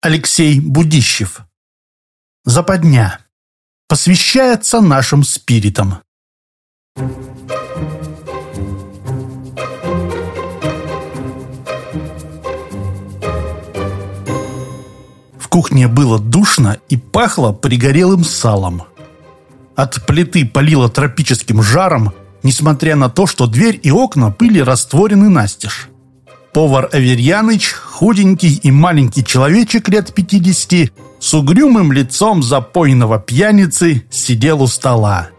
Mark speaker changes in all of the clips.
Speaker 1: Алексей Будищев. Западня. Посвящается нашим спиритам. В кухне было душно и пахло пригорелым салом. От плиты палило тропическим жаром, несмотря на то, что дверь и окна были растворены настежь. Повар Аверьяныч, худенький и маленький человечек лет 50, с угрюмым лицом запойного пьяницы, сидел у стола.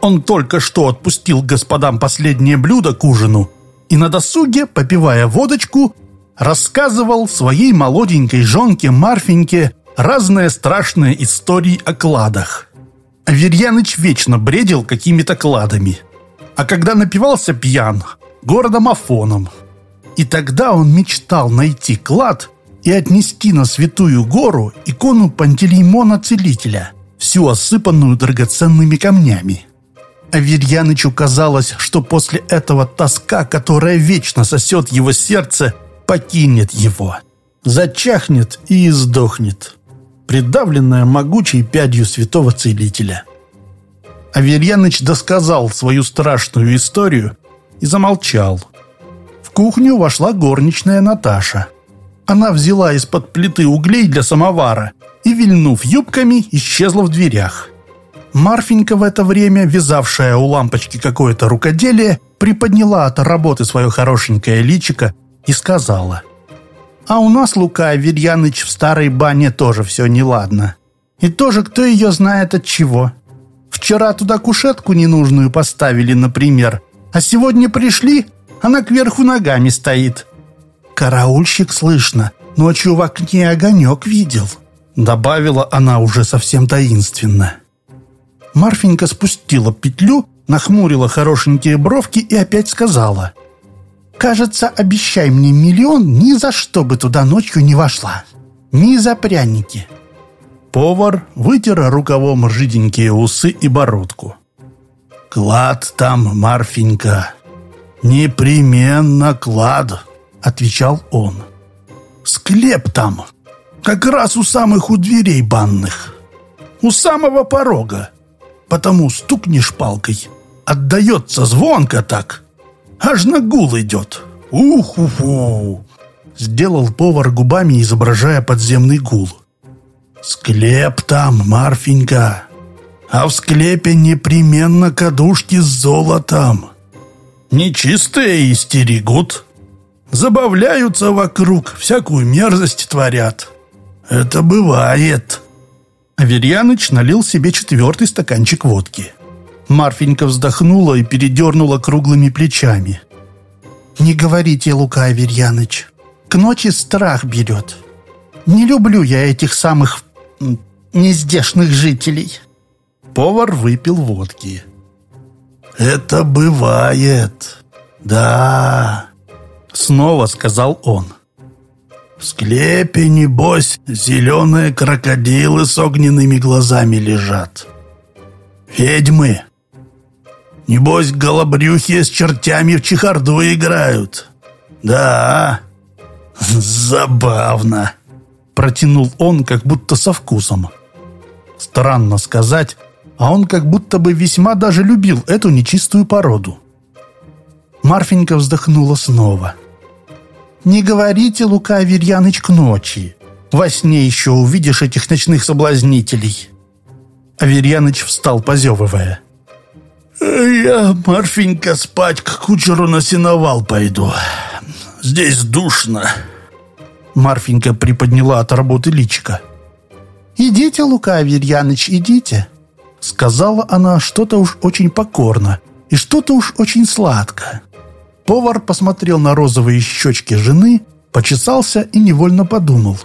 Speaker 1: Он только что отпустил господам последнее блюдо к ужину и на досуге, попивая водочку, рассказывал своей молоденькой жонке Марфеньке разные страшные истории о кладах. Аверьяныч вечно бредил какими-то кладами. А когда напивался пьян, городом Афоном – и тогда он мечтал найти клад и отнести на Святую Гору икону Пантелеймона Целителя, всю осыпанную драгоценными камнями. Аверьянычу казалось, что после этого тоска, которая вечно сосет его сердце, покинет его. Зачахнет и издохнет, придавленная могучей пядью святого целителя. Аверьяныч досказал свою страшную историю и замолчал – кухню вошла горничная Наташа. Она взяла из-под плиты углей для самовара и, вильнув юбками, исчезла в дверях. Марфенька в это время, вязавшая у лампочки какое-то рукоделие, приподняла от работы свое хорошенькое личико и сказала. «А у нас, Лука Аверьяныч, в старой бане тоже все неладно. И тоже кто ее знает от чего. Вчера туда кушетку ненужную поставили, например, а сегодня пришли, она кверху ногами стоит. Караульщик слышно, ночью в окне огонек видел. Добавила она уже совсем таинственно. Марфенька спустила петлю, нахмурила хорошенькие бровки и опять сказала. «Кажется, обещай мне миллион, ни за что бы туда ночью не вошла. Ни за пряники». Повар вытер рукавом ржиденькие усы и бородку. «Клад там, Марфенька, «Непременно клад», — отвечал он. «Склеп там, как раз у самых у дверей банных, у самого порога. Потому стукнешь палкой, отдается звонко так, аж на гул идет. Ух-уху!» Сделал повар губами, изображая подземный гул. «Склеп там, Марфенька, а в склепе непременно кадушки с золотом». Нечистые истерегут. Забавляются вокруг, всякую мерзость творят. Это бывает. Аверьяныч налил себе четвертый стаканчик водки. Марфенька вздохнула и передернула круглыми плечами. «Не говорите, Лука Аверьяныч. К ночи страх берет. Не люблю я этих самых нездешных жителей». Повар выпил водки. «Это бывает. Да», — снова сказал он. «В склепе, небось, зеленые крокодилы с огненными глазами лежат. Ведьмы. Небось, голобрюхи с чертями в чехарду играют. Да, забавно», — протянул он, как будто со вкусом. Странно сказать, а он как будто бы весьма даже любил эту нечистую породу. Марфенька вздохнула снова. «Не говорите, Лука Аверьяныч, к ночи. Во сне еще увидишь этих ночных соблазнителей». Аверьяныч встал, позевывая. «Я, Марфенька, спать к кучеру на сеновал пойду. Здесь душно». Марфенька приподняла от работы личика. «Идите, Лука Аверьяныч, идите. Сказала она что-то уж очень покорно и что-то уж очень сладко. Повар посмотрел на розовые щечки жены, почесался и невольно подумал.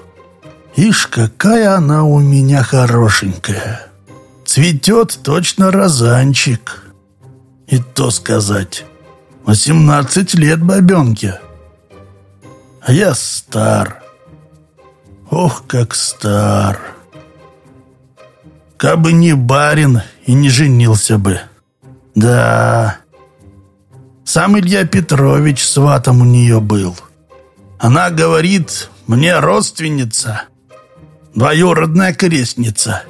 Speaker 1: «Ишь, какая она у меня хорошенькая! Цветет точно розанчик!» И то сказать, восемнадцать лет бабенке. А я стар. Ох, как стар!» Кабы не барин и не женился бы. Да. Сам Илья Петрович сватом у нее был. Она говорит, мне родственница. Двоюродная крестница.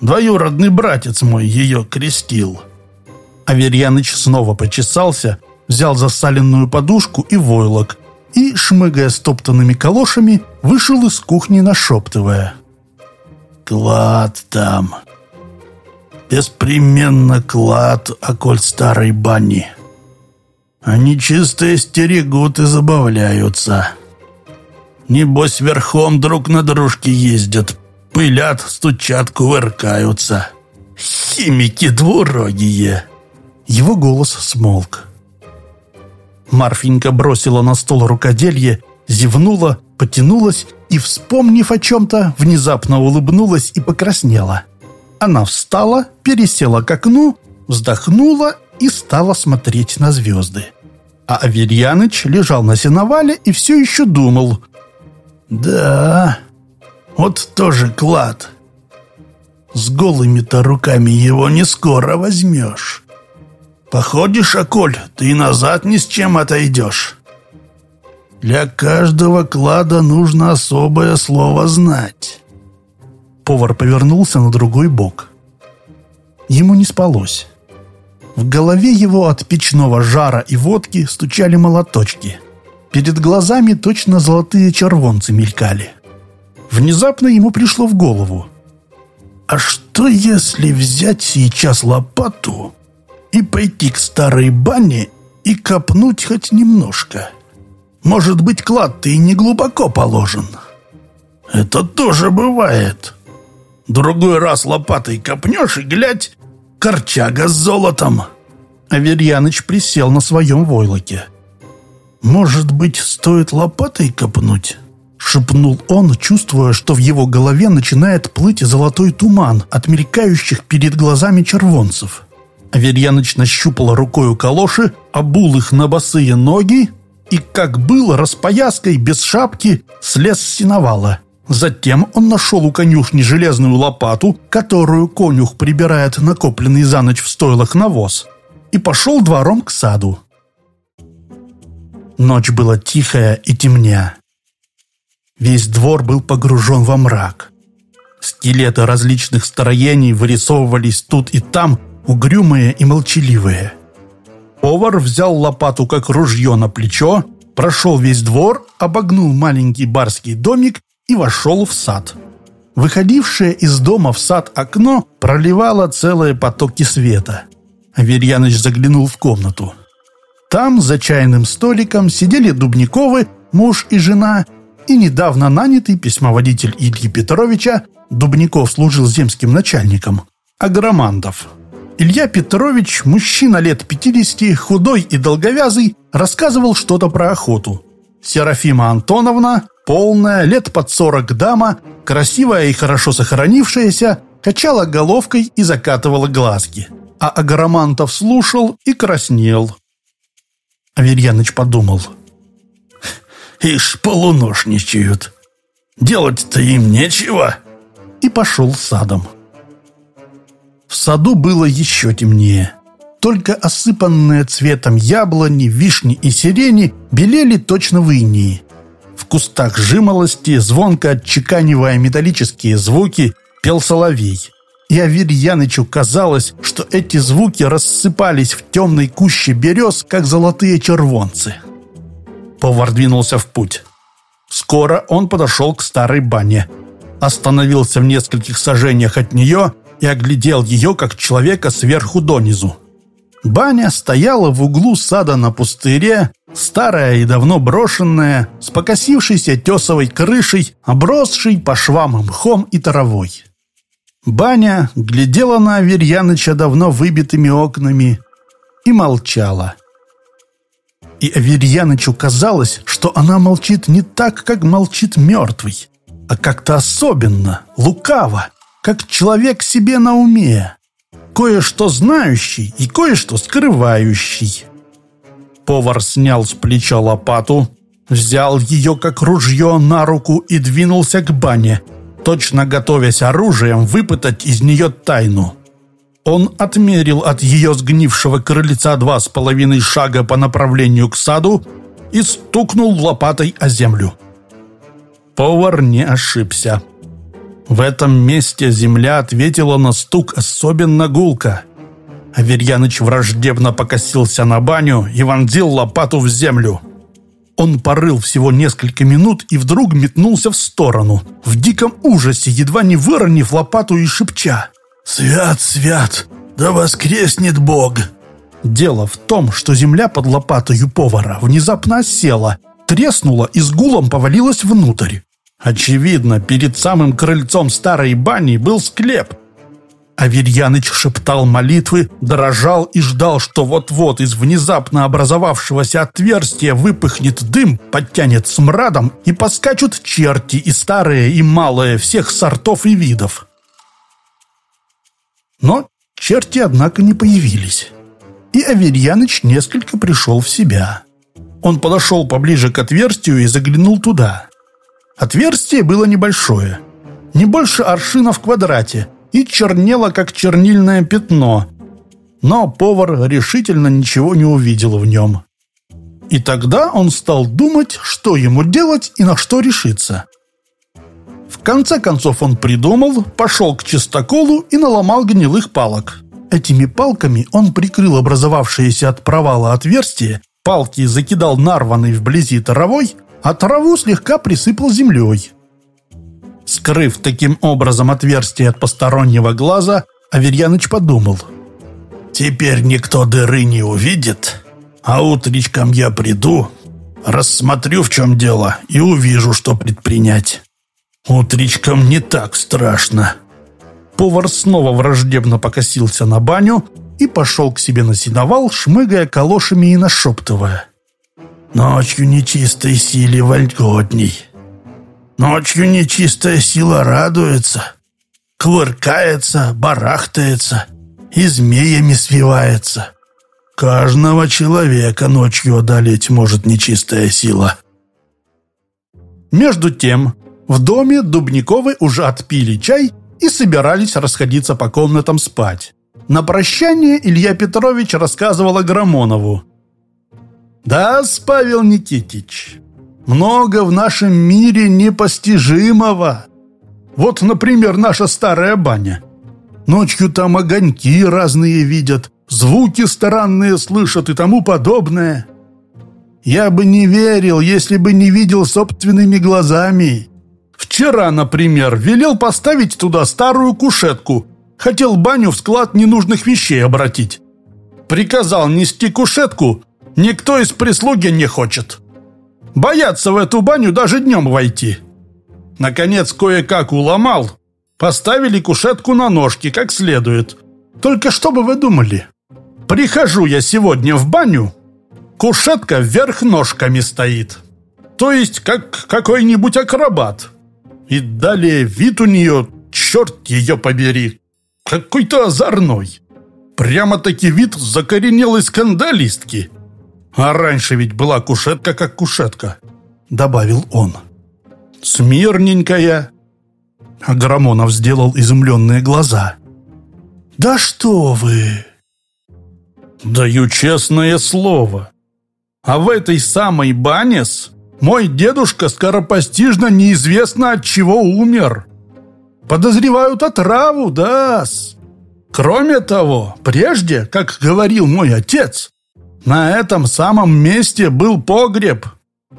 Speaker 1: Двоюродный братец мой ее крестил. Аверьяныч снова почесался, взял засаленную подушку и войлок и, шмыгая стоптанными калошами, вышел из кухни, нашептывая. «Клад там. Беспременно клад, околь старой бани. Они чисто стерегут и забавляются. Небось, верхом друг на дружке ездят, пылят, стучат, кувыркаются. Химики двурогие». Его голос смолк. Марфенька бросила на стол рукоделье, зевнула, потянулась и, вспомнив о чем-то, внезапно улыбнулась и покраснела. Она встала, пересела к окну, вздохнула и стала смотреть на звезды. А Аверьяныч лежал на сеновале и все еще думал. «Да, вот тоже клад. С голыми-то руками его не скоро возьмешь». Походишь, Аколь, ты назад ни с чем отойдешь. Для каждого клада нужно особое слово знать. Повар повернулся на другой бок. Ему не спалось. В голове его от печного жара и водки стучали молоточки. Перед глазами точно золотые червонцы мелькали. Внезапно ему пришло в голову. А что если взять сейчас лопату и пойти к старой бане и копнуть хоть немножко. Может быть, клад-то и не глубоко положен. Это тоже бывает. Другой раз лопатой копнешь и, глядь, корчага с золотом. Аверьяныч присел на своем войлоке. «Может быть, стоит лопатой копнуть?» Шепнул он, чувствуя, что в его голове начинает плыть золотой туман от мелькающих перед глазами червонцев. Аверьяныч нащупал рукою калоши, обул их на босые ноги и, как был, распояской, без шапки, слез с сеновала. Затем он нашел у конюшни железную лопату, которую конюх прибирает накопленный за ночь в стойлах навоз, и пошел двором к саду. Ночь была тихая и темня. Весь двор был погружен во мрак. Скелеты различных строений вырисовывались тут и там, угрюмые и молчаливые. Повар взял лопату как ружье на плечо, прошел весь двор, обогнул маленький барский домик и вошел в сад. Выходившее из дома в сад окно проливало целые потоки света. Аверьяныч заглянул в комнату. Там, за чайным столиком, сидели Дубниковы, муж и жена, и недавно нанятый письмоводитель Ильи Петровича, Дубников служил земским начальником, Агромандов. Илья Петрович, мужчина лет 50, худой и долговязый, рассказывал что-то про охоту. Серафима Антоновна, полная, лет под 40 дама, красивая и хорошо сохранившаяся, качала головкой и закатывала глазки. А Агромантов слушал и краснел. Аверьяныч подумал. «Ишь, полуношничают. Делать-то им нечего». И пошел садом. В саду было еще темнее. Только осыпанные цветом яблони, вишни и сирени белели точно в инии. В кустах жимолости, звонко отчеканивая металлические звуки, пел соловей. И Аверьянычу казалось, что эти звуки рассыпались в темной куще берез, как золотые червонцы. Повар двинулся в путь. Скоро он подошел к старой бане. Остановился в нескольких сажениях от нее и оглядел ее, как человека сверху донизу. Баня стояла в углу сада на пустыре, старая и давно брошенная, с покосившейся тесовой крышей, обросшей по швам мхом и травой. Баня глядела на Аверьяныча давно выбитыми окнами и молчала. И Аверьянычу казалось, что она молчит не так, как молчит мертвый, а как-то особенно, лукаво, как человек себе на уме, кое-что знающий и кое-что скрывающий. Повар снял с плеча лопату, взял ее как ружье на руку и двинулся к бане, точно готовясь оружием выпытать из нее тайну. Он отмерил от ее сгнившего крыльца два с половиной шага по направлению к саду и стукнул лопатой о землю. Повар не ошибся. В этом месте земля ответила на стук особенно гулко. Аверьяныч враждебно покосился на баню и вонзил лопату в землю. Он порыл всего несколько минут и вдруг метнулся в сторону, в диком ужасе, едва не выронив лопату и шепча.
Speaker 2: «Свят, свят, да воскреснет Бог!»
Speaker 1: Дело в том, что земля под лопатой повара внезапно осела, треснула и с гулом повалилась внутрь. Очевидно, перед самым крыльцом старой бани был склеп. Аверьяныч шептал молитвы, дрожал и ждал, что вот-вот из внезапно образовавшегося отверстия выпыхнет дым, подтянет смрадом и поскачут черти и старые, и малые, всех сортов и видов. Но черти, однако, не появились. И Аверьяныч несколько пришел в себя. Он подошел поближе к отверстию и заглянул туда. Отверстие было небольшое, не больше аршина в квадрате, и чернело, как чернильное пятно. Но повар решительно ничего не увидел в нем. И тогда он стал думать, что ему делать и на что решиться. В конце концов он придумал, пошел к чистоколу и наломал гнилых палок. Этими палками он прикрыл образовавшееся от провала отверстие, палки закидал нарванной вблизи травой, а траву слегка присыпал землей. Скрыв таким образом отверстие от постороннего глаза, Аверьяныч подумал.
Speaker 2: «Теперь никто дыры не увидит, а утречком я приду, рассмотрю, в чем дело, и увижу, что предпринять. Утречком не так страшно».
Speaker 1: Повар снова враждебно покосился на баню и пошел к себе на сеновал, шмыгая калошами и нашептывая.
Speaker 2: «Ночью нечистой силе вольготней. Ночью нечистая сила радуется, кувыркается, барахтается и змеями свивается. Каждого человека ночью одолеть может нечистая сила».
Speaker 1: Между тем, в доме Дубниковы уже отпили чай и собирались расходиться по комнатам спать. На прощание Илья Петрович рассказывал Аграмонову. «Да, Павел Никитич, много в нашем мире непостижимого. Вот, например, наша старая баня. Ночью там огоньки разные видят, звуки странные слышат и тому подобное. Я бы не верил, если бы не видел собственными глазами. Вчера, например, велел поставить туда старую кушетку. Хотел баню в склад ненужных вещей обратить. Приказал нести кушетку, никто из прислуги не хочет. Боятся в эту баню даже днем войти. Наконец, кое-как уломал. Поставили кушетку на ножки, как следует. Только что бы вы думали? Прихожу я сегодня в баню, кушетка вверх ножками стоит. То есть, как какой-нибудь акробат. И далее вид у нее, черт ее побери, какой-то озорной. Прямо-таки вид закоренелой скандалистки. А раньше ведь была кушетка как кушетка, добавил он. Смирненькая. Аграмонов сделал изумленные глаза. «Да что вы!» «Даю честное слово. А в этой самой Банес мой дедушка скоропостижно неизвестно от чего умер. Подозревают отраву, да-с. Кроме того, прежде, как говорил мой отец, на этом самом месте был погреб.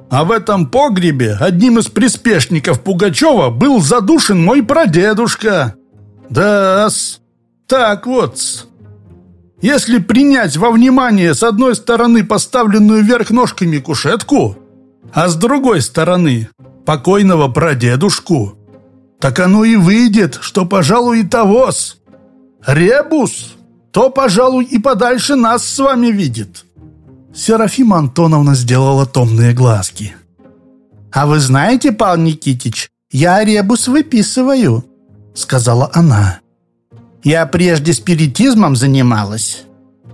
Speaker 1: А в этом погребе одним из приспешников Пугачева был задушен мой прадедушка. Да-с. Так вот -с. Если принять во внимание с одной стороны поставленную вверх ножками кушетку, а с другой стороны покойного прадедушку, так оно и выйдет, что, пожалуй, и тогос. Ребус, то, пожалуй, и подальше нас с вами видит». Серафима Антоновна сделала томные глазки. «А вы знаете, Павел Никитич, я ребус выписываю», — сказала она. «Я прежде спиритизмом занималась.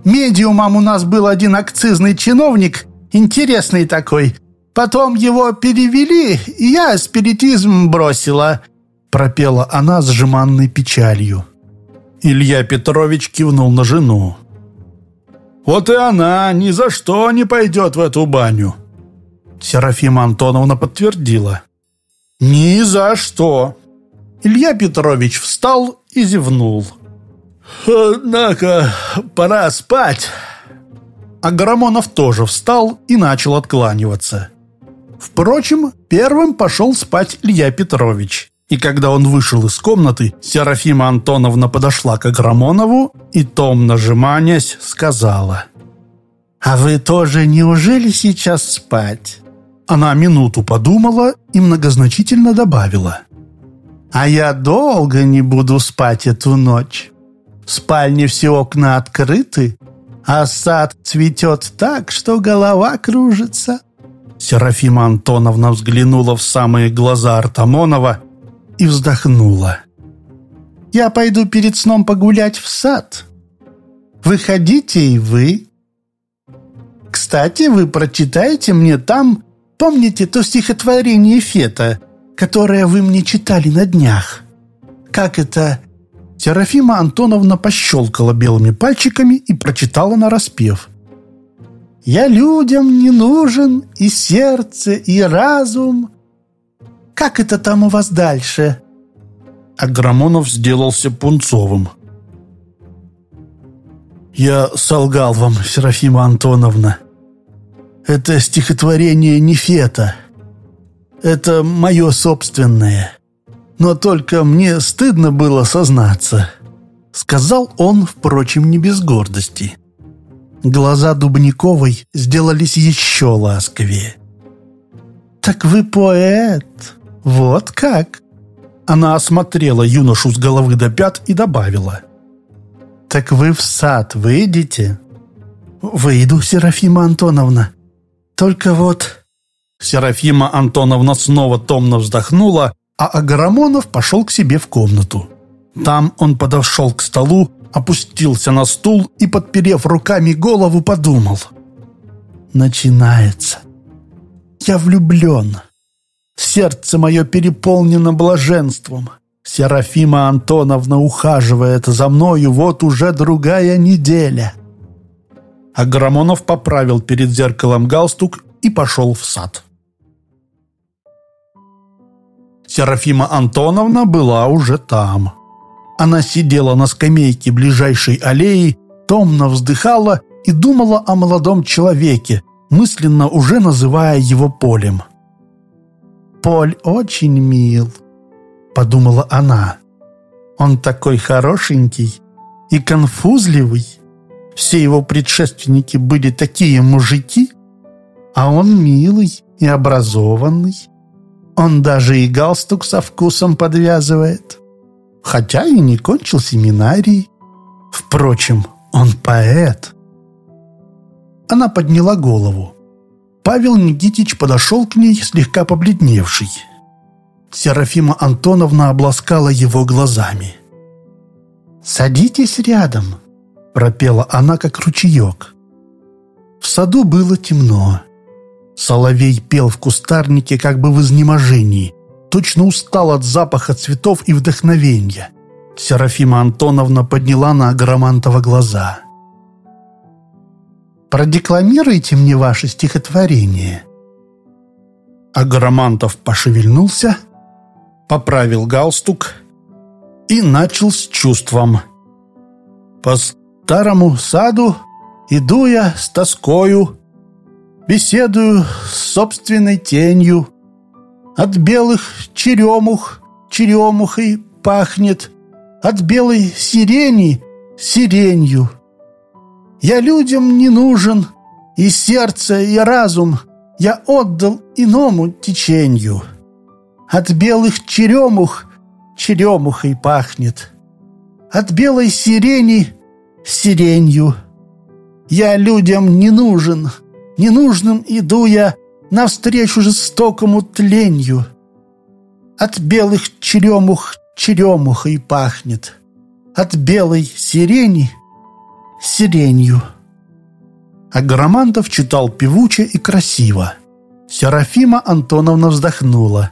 Speaker 1: Медиумом у нас был один акцизный чиновник, интересный такой, Потом его перевели, и я спиритизм бросила», — пропела она с жеманной печалью. Илья Петрович кивнул на жену. «Вот и она ни за что не пойдет в эту баню», — Серафима Антоновна подтвердила. «Ни за что!» Илья Петрович встал и зевнул.
Speaker 2: «Однако пора спать!»
Speaker 1: Агромонов тоже встал и начал откланиваться. Впрочем, первым пошел спать Илья Петрович. И когда он вышел из комнаты, Серафима Антоновна подошла к Агромонову и, томно сжиманясь, сказала «А вы тоже неужели сейчас спать?» Она минуту подумала и многозначительно добавила «А я долго не буду спать эту ночь. В спальне все окна открыты, а сад цветет так, что голова кружится». Серафима Антоновна взглянула в самые глаза Артамонова и вздохнула. «Я пойду перед сном погулять в сад. Выходите и вы. Кстати, вы прочитаете мне там, помните то стихотворение Фета, которое вы мне читали на днях? Как это Серафима Антоновна пощелкала белыми пальчиками и прочитала на распев. «Я людям не нужен и сердце, и разум». «Как это там у вас дальше?» Агромонов сделался пунцовым. «Я солгал вам, Серафима Антоновна. Это стихотворение не Фета. Это мое собственное но только мне стыдно было сознаться», — сказал он, впрочем, не без гордости. Глаза Дубниковой сделались еще ласковее. «Так вы поэт? Вот как?» Она осмотрела юношу с головы до пят и добавила. «Так вы в сад выйдете?» «Выйду, Серафима Антоновна. Только вот...» Серафима Антоновна снова томно вздохнула а Агарамонов пошел к себе в комнату. Там он подошел к столу, опустился на стул и, подперев руками голову, подумал. «Начинается. Я влюблен. Сердце мое переполнено блаженством. Серафима Антоновна ухаживает за мною вот уже другая неделя». Аграмонов поправил перед зеркалом галстук и пошел в сад. Серафима Антоновна была уже там. Она сидела на скамейке ближайшей аллеи, томно вздыхала и думала о молодом человеке, мысленно уже называя его Полем. «Поль очень мил», — подумала она. «Он такой хорошенький и конфузливый. Все его предшественники были такие мужики, а он милый и образованный. Он даже и галстук со вкусом подвязывает. Хотя и не кончил семинарий. Впрочем, он поэт. Она подняла голову. Павел Никитич подошел к ней, слегка побледневший. Серафима Антоновна обласкала его глазами. «Садитесь рядом», — пропела она, как ручеек. В саду было темно. Соловей пел в кустарнике как бы в изнеможении. Точно устал от запаха цветов и вдохновения. Серафима Антоновна подняла на Агромантова глаза. «Продекламируйте мне ваше стихотворение». Агромантов пошевельнулся, поправил галстук и начал с чувством. «По старому саду иду я с тоскою, Беседую с собственной тенью. От белых черемух черемухой пахнет, От белой сирени сиренью. Я людям не нужен, и сердце, и разум Я отдал иному теченью. От белых черемух черемухой пахнет, От белой сирени сиренью. Я людям не нужен, Ненужным иду я навстречу жестокому тленью. От белых черемух черемухой пахнет, От белой сирени сиренью. Агромантов читал певуче и красиво. Серафима Антоновна вздохнула.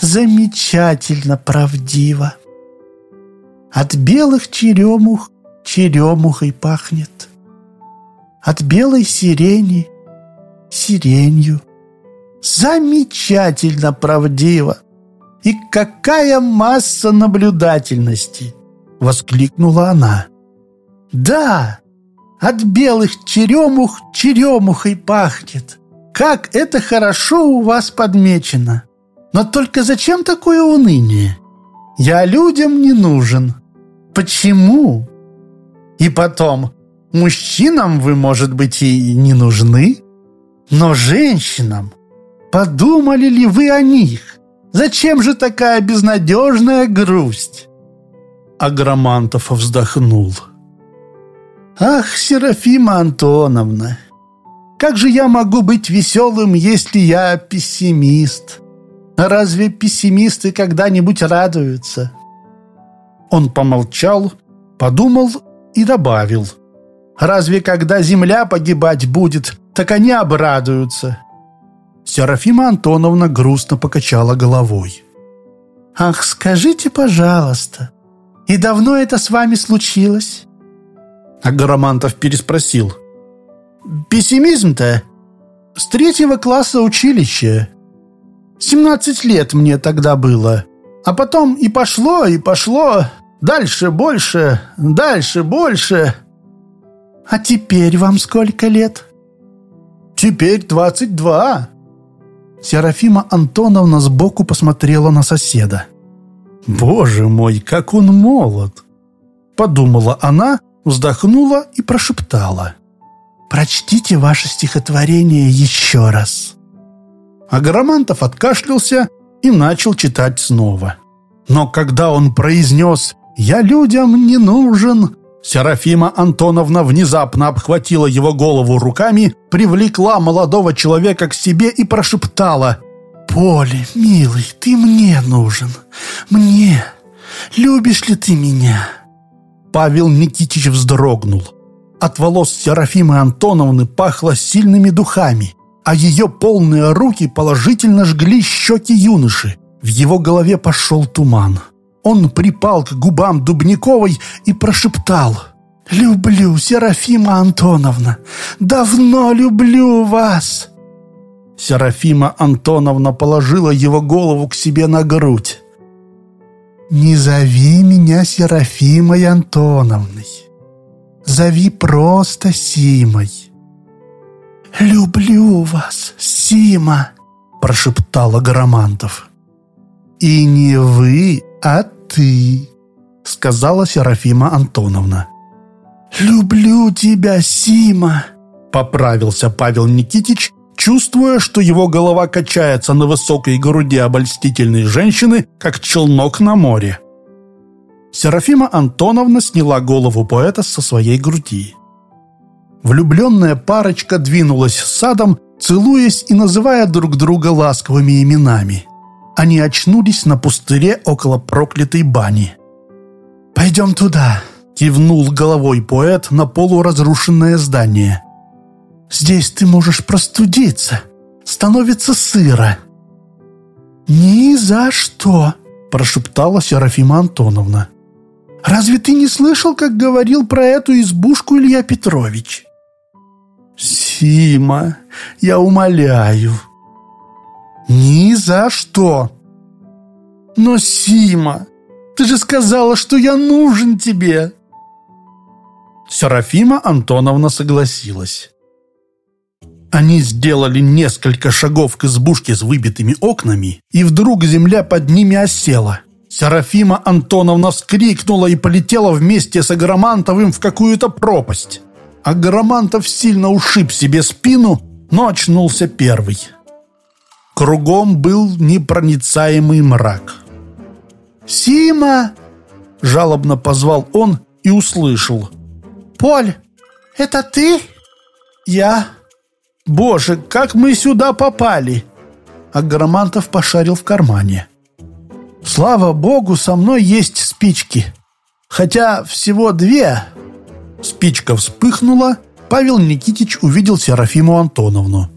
Speaker 1: Замечательно правдиво. От белых черемух черемухой пахнет от белой сирени сиренью. Замечательно правдиво! И какая масса наблюдательности!» — воскликнула она. «Да, от белых черемух черемухой пахнет. Как это хорошо у вас подмечено! Но только зачем такое уныние? Я людям не нужен. Почему? И потом, мужчинам вы, может быть, и не нужны, но женщинам подумали ли вы о них? Зачем же такая безнадежная грусть?» Агромантов вздохнул. «Ах, Серафима Антоновна, как же я могу быть веселым, если я пессимист? Разве пессимисты когда-нибудь радуются?» Он помолчал, подумал и добавил. «Разве когда земля погибать будет, так они обрадуются?» Серафима Антоновна грустно покачала головой. «Ах, скажите, пожалуйста, и давно это с вами случилось?» А Гарамантов переспросил. «Пессимизм-то? С третьего класса училища. Семнадцать лет мне тогда было. А потом и пошло, и пошло. Дальше больше, дальше больше. А теперь вам сколько лет?» «Теперь двадцать два». Серафима Антоновна сбоку посмотрела на соседа. «Боже мой, как он молод!» Подумала она, вздохнула и прошептала. «Прочтите ваше стихотворение еще раз». Агромантов откашлялся и начал читать снова. Но когда он произнес «Я людям не нужен», Серафима Антоновна внезапно обхватила его голову руками, привлекла молодого человека к себе и прошептала «Поле, милый, ты мне нужен. Мне. Любишь ли ты меня?» Павел Никитич вздрогнул. От волос Серафимы Антоновны пахло сильными духами, а ее полные руки положительно жгли щеки юноши. В его голове пошел туман. Он припал к губам Дубниковой и прошептал «Люблю, Серафима Антоновна! Давно люблю вас!» Серафима Антоновна положила его голову к себе на грудь. «Не зови меня Серафимой Антоновной. Зови просто Симой». «Люблю вас, Сима!» – прошептала Гарамантов. «И не вы, а ты», — сказала Серафима Антоновна. «Люблю тебя, Сима», — поправился Павел Никитич, чувствуя, что его голова качается на высокой груди обольстительной женщины, как челнок на море. Серафима Антоновна сняла голову поэта со своей груди. Влюбленная парочка двинулась садом, целуясь и называя друг друга ласковыми именами они очнулись на пустыре около проклятой бани. «Пойдем туда», — кивнул головой поэт на полуразрушенное здание. «Здесь ты можешь простудиться. Становится сыро». «Ни за что», — прошептала Серафима Антоновна. «Разве ты не слышал, как говорил про эту избушку Илья Петрович?» «Сима, я умоляю», «Ни за что!» «Но, Сима, ты же сказала, что я нужен тебе!» Серафима Антоновна согласилась. Они сделали несколько шагов к избушке с выбитыми окнами, и вдруг земля под ними осела. Серафима Антоновна вскрикнула и полетела вместе с Агромантовым в какую-то пропасть. Агромантов сильно ушиб себе спину, но очнулся первый. Кругом был непроницаемый мрак. «Сима!» – жалобно позвал он и услышал. «Поль, это ты?» «Я?» «Боже, как мы сюда попали!» А Гарамантов пошарил в кармане. «Слава богу, со мной есть спички. Хотя всего две». Спичка вспыхнула, Павел Никитич увидел Серафиму Антоновну.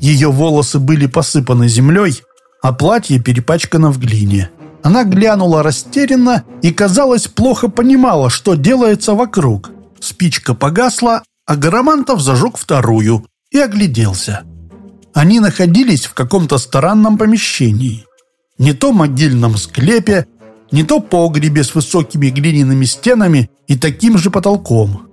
Speaker 1: Ее волосы были посыпаны землей, а платье перепачкано в глине. Она глянула растерянно и, казалось, плохо понимала, что делается вокруг. Спичка погасла, а Гарамантов зажег вторую и огляделся. Они находились в каком-то странном помещении. Не то могильном склепе, не то погребе с высокими глиняными стенами и таким же потолком.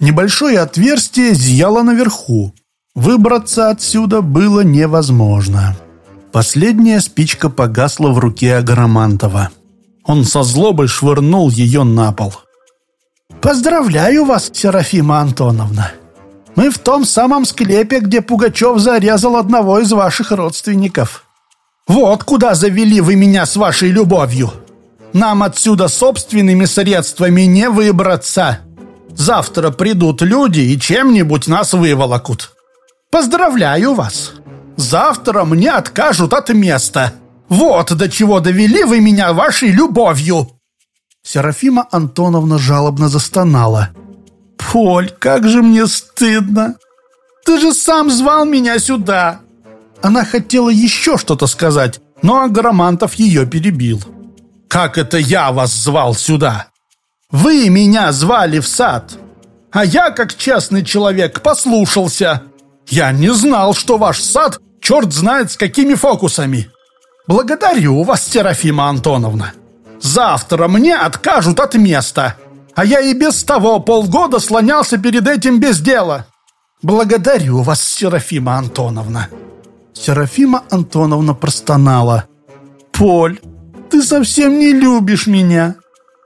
Speaker 1: Небольшое отверстие зияло наверху. Выбраться отсюда было невозможно. Последняя спичка погасла в руке Агромантова. Он со злобой швырнул ее на пол. «Поздравляю вас, Серафима Антоновна! Мы в том самом склепе, где Пугачев зарезал одного из ваших родственников. Вот куда завели вы меня с вашей любовью! Нам отсюда собственными средствами не выбраться!» Завтра придут люди и чем-нибудь нас выволокут. Поздравляю вас! Завтра мне откажут от места. Вот до чего довели вы меня вашей любовью!» Серафима Антоновна жалобно застонала. «Поль, как же мне стыдно! Ты же сам звал меня сюда!» Она хотела еще что-то сказать, но Агромантов ее перебил. «Как это я вас звал сюда? Вы меня звали в сад, а я, как честный человек, послушался. Я не знал, что ваш сад черт знает с какими фокусами. Благодарю вас, Серафима Антоновна. Завтра мне откажут от места, а я и без того полгода слонялся перед этим без дела. Благодарю вас, Серафима Антоновна. Серафима Антоновна простонала. «Поль, ты совсем не любишь меня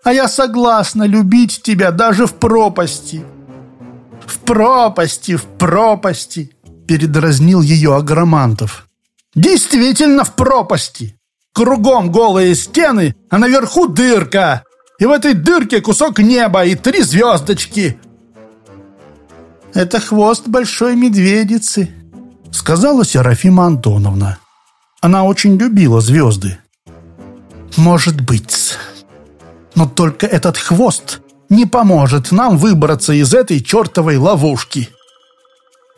Speaker 1: а я согласна любить тебя даже в пропасти». «В пропасти, в пропасти!» — передразнил ее Агромантов. «Действительно в пропасти! Кругом голые стены, а наверху дырка, и в этой дырке кусок неба и три звездочки!» «Это хвост большой медведицы», — сказала Серафима Антоновна. Она очень любила звезды. «Может быть», но только этот хвост не поможет нам выбраться из этой чертовой ловушки.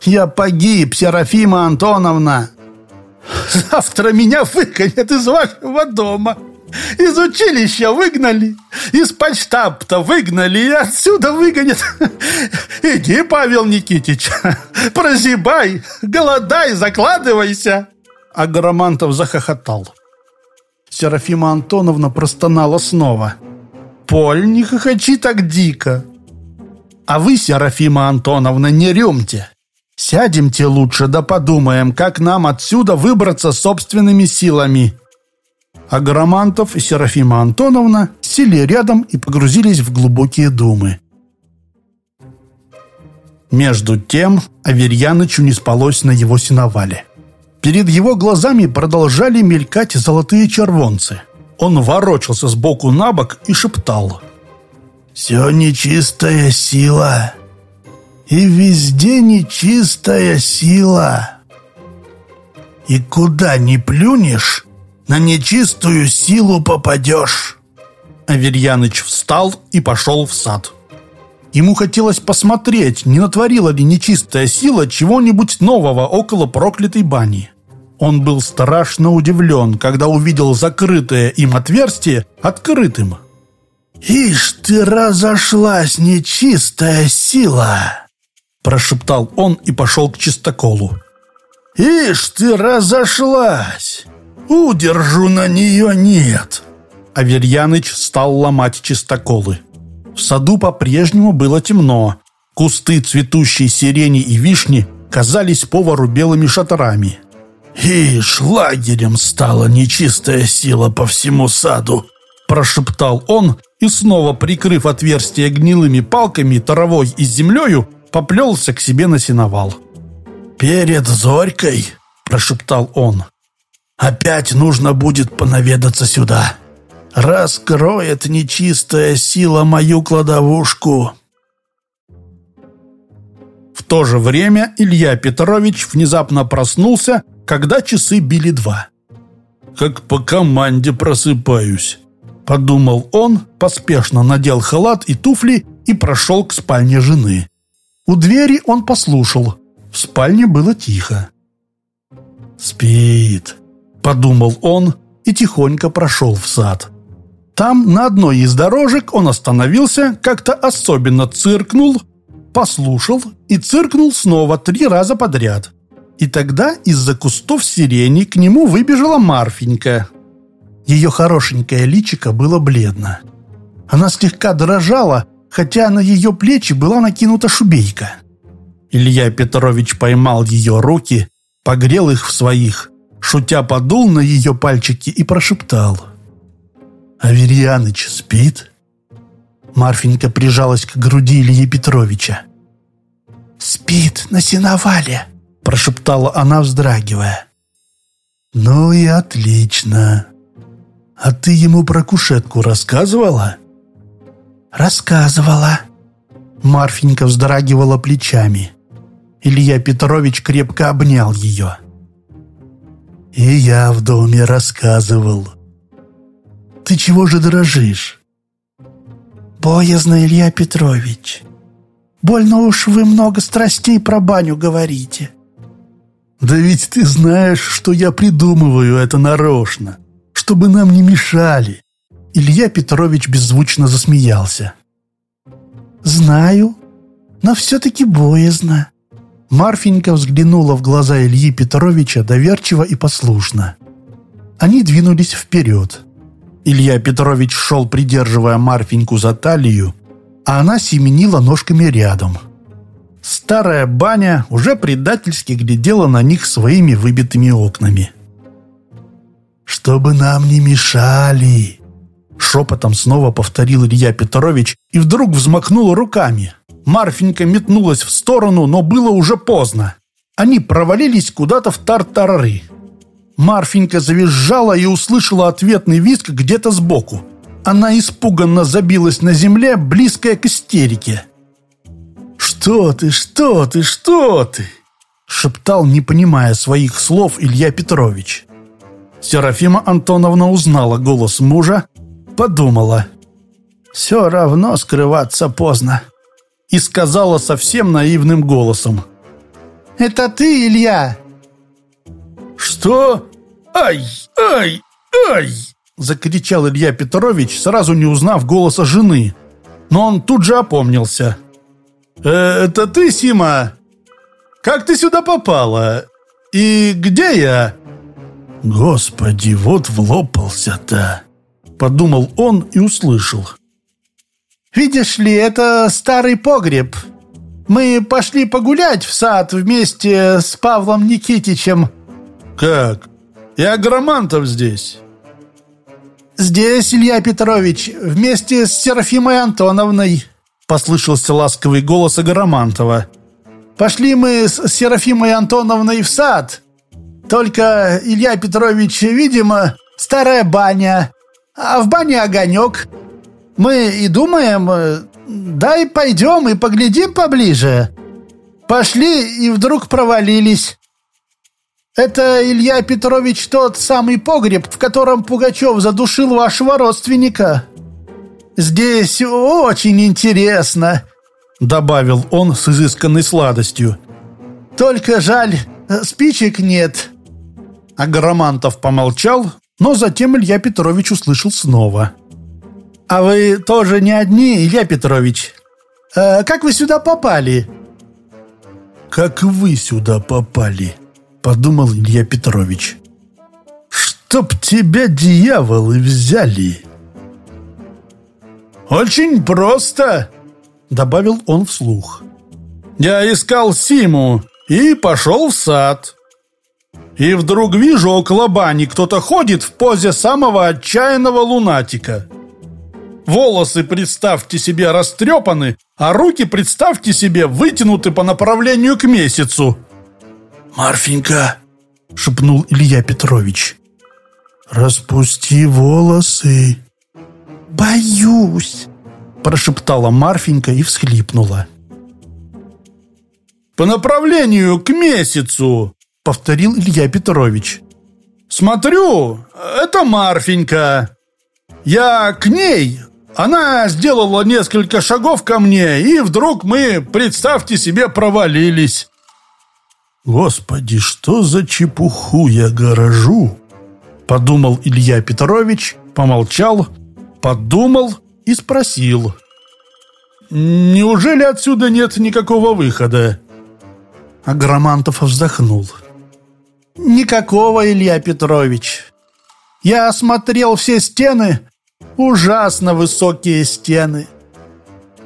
Speaker 1: Я погиб, Серафима Антоновна. Завтра меня выгонят из вашего дома. Из училища выгнали, из почтапта выгнали и отсюда выгонят. Иди, Павел Никитич, прозябай, голодай, закладывайся. А Громантов захохотал. Серафима Антоновна простонала снова. Поль, не хохочи так дико. А вы, Серафима Антоновна, не рюмте. Сядемте лучше да подумаем, как нам отсюда выбраться собственными силами. Агромантов и Серафима Антоновна сели рядом и погрузились в глубокие думы. Между тем Аверьянычу не спалось на его сеновале. Перед его глазами продолжали мелькать золотые червонцы – он ворочался с боку на бок и шептал. «Все нечистая сила, и везде нечистая сила. И куда ни плюнешь, на нечистую силу попадешь». Аверьяныч встал и пошел в сад. Ему хотелось посмотреть, не натворила ли нечистая сила чего-нибудь нового около проклятой бани. Он был страшно удивлен, когда увидел закрытое им отверстие открытым. «Ишь ты разошлась, нечистая сила!» Прошептал он и пошел к чистоколу. «Ишь ты разошлась! Удержу на нее нет!» Аверьяныч стал ломать чистоколы. В саду по-прежнему было темно. Кусты цветущей сирени и вишни казались повару белыми шатрами. «Ишь, лагерем стала нечистая сила по всему саду!» Прошептал он и, снова прикрыв отверстие гнилыми палками, травой и землею, поплелся к себе на сеновал. «Перед зорькой!» – прошептал он. «Опять нужно будет понаведаться сюда. Раскроет нечистая сила мою кладовушку!» В то же время Илья Петрович внезапно проснулся когда часы били два. «Как по команде просыпаюсь», — подумал он, поспешно надел халат и туфли и прошел к спальне жены. У двери он послушал. В спальне было тихо. «Спит», — подумал он и тихонько прошел в сад. Там, на одной из дорожек, он остановился, как-то особенно циркнул, послушал и циркнул снова три раза подряд. И тогда из-за кустов сирени к нему выбежала Марфенька. Ее хорошенькое личико было бледно. Она слегка дрожала, хотя на ее плечи была накинута шубейка. Илья Петрович поймал ее руки, погрел их в своих, шутя подул на ее пальчики и прошептал. «Аверьяныч спит?» Марфенька прижалась к груди Ильи Петровича. «Спит на сеновале», – прошептала она, вздрагивая. «Ну и отлично. А ты ему про кушетку рассказывала?» «Рассказывала». Марфенька вздрагивала плечами. Илья Петрович крепко обнял ее. «И я в доме рассказывал. Ты чего же дрожишь?» «Боязно, Илья Петрович. Больно уж вы много страстей про баню говорите». «Да ведь ты знаешь, что я придумываю это нарочно, чтобы нам не мешали». Илья Петрович беззвучно засмеялся. «Знаю, но все-таки боязно». Марфенька взглянула в глаза Ильи Петровича доверчиво и послушно. Они двинулись вперед. Илья Петрович шел, придерживая Марфеньку за талию, а она семенила ножками рядом. Старая баня уже предательски глядела на них своими выбитыми окнами. «Чтобы нам не мешали!» Шепотом снова повторил Илья Петрович и вдруг взмахнул руками – Марфенька метнулась в сторону, но было уже поздно. Они провалились куда-то в тартарары. Марфенька завизжала и услышала ответный визг где-то сбоку. Она испуганно забилась на земле, близкая к истерике. «Что ты, что ты, что ты?» шептал, не понимая своих слов, Илья Петрович. Серафима Антоновна узнала голос мужа, подумала. «Все равно скрываться поздно и сказала совсем наивным голосом. «Это ты, Илья?»
Speaker 2: «Что? Ай, ай, ай!»
Speaker 1: Закричал Илья Петрович, сразу не узнав голоса жены. Но он тут же опомнился. «Э, «Это ты, Сима? Как ты сюда попала? И где я?»
Speaker 2: «Господи, вот влопался-то!»
Speaker 1: Подумал он и услышал.
Speaker 3: Видишь ли, это старый погреб. Мы пошли погулять в сад вместе с Павлом Никитичем.
Speaker 1: Как? И Агромантов здесь?
Speaker 3: Здесь, Илья Петрович, вместе с Серафимой Антоновной. Послышался ласковый голос Агромантова. Пошли мы с Серафимой Антоновной в сад. Только, Илья Петрович, видимо, старая баня, а в бане огонек – мы и думаем, э, дай пойдем и поглядим поближе. Пошли и вдруг провалились. Это, Илья Петрович, тот самый погреб, в котором Пугачев задушил вашего родственника. Здесь очень интересно, добавил он с изысканной сладостью. Только жаль, спичек нет. Агромантов помолчал, но затем Илья Петрович услышал снова. «А вы тоже не одни, Илья Петрович? А как вы сюда попали?»
Speaker 2: «Как вы сюда попали?» – подумал Илья Петрович. «Чтоб тебя дьяволы взяли!»
Speaker 1: «Очень просто!» – добавил он вслух. «Я искал Симу и пошел в сад. И вдруг вижу, около бани кто-то ходит в позе самого отчаянного лунатика. Волосы, представьте себе, растрепаны, а руки, представьте себе, вытянуты по направлению к месяцу.
Speaker 2: «Марфенька!» — шепнул Илья Петрович. «Распусти волосы!»
Speaker 3: «Боюсь!» — прошептала Марфенька и всхлипнула.
Speaker 1: «По направлению к месяцу!» — повторил Илья Петрович. «Смотрю, это Марфенька. Я к ней, она сделала несколько шагов ко мне, и вдруг мы, представьте себе, провалились.
Speaker 2: «Господи, что за чепуху я горожу?»
Speaker 1: Подумал Илья Петрович, помолчал, подумал и спросил. «Неужели отсюда нет никакого выхода?» Агромантов вздохнул.
Speaker 3: Никакого, Илья Петрович. Я осмотрел все стены, ужасно высокие стены.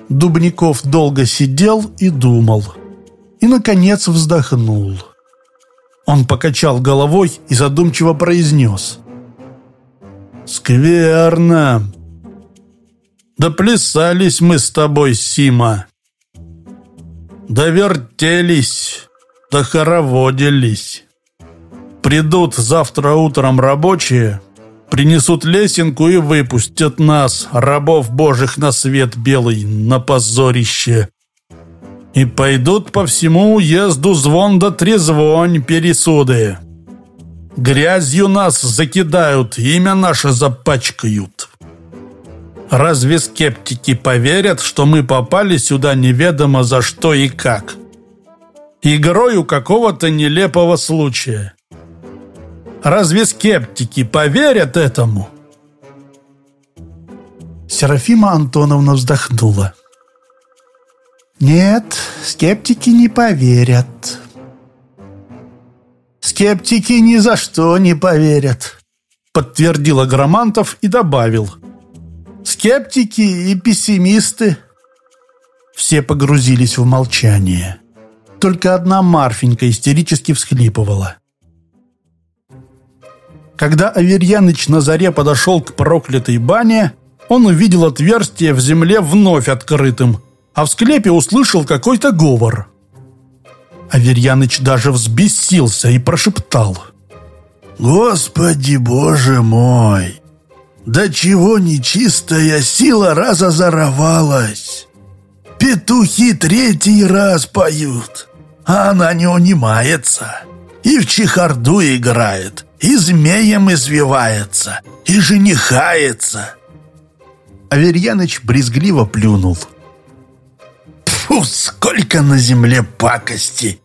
Speaker 1: Дубников долго сидел и думал. И, наконец, вздохнул. Он покачал головой и задумчиво произнес. «Скверно. Доплясались мы с тобой, Сима. Довертелись, дохороводились. Придут завтра утром рабочие, принесут лесенку и выпустят нас, рабов божьих, на свет белый, на позорище. И пойдут по всему уезду звон да трезвонь пересуды. Грязью нас закидают, имя наше запачкают. Разве скептики поверят, что мы попали сюда неведомо за что и как? Игрою какого-то нелепого случая. Разве скептики поверят этому?
Speaker 3: Серафима Антоновна вздохнула. Нет, скептики не поверят. Скептики ни за что не поверят, подтвердил Агромантов и добавил. Скептики и пессимисты. Все погрузились в молчание. Только одна Марфенька истерически всхлипывала. Когда Аверьяныч на заре подошел к проклятой бане, он увидел отверстие в земле вновь открытым, а в склепе услышал какой-то говор. Аверьяныч даже взбесился и прошептал.
Speaker 2: «Господи, Боже мой! Да чего нечистая сила разозоровалась! Петухи третий раз поют, а она не унимается и в чехарду играет, и змеем извивается, и женихается.
Speaker 3: Аверьяныч брезгливо плюнул.
Speaker 2: Фу, сколько на земле пакости!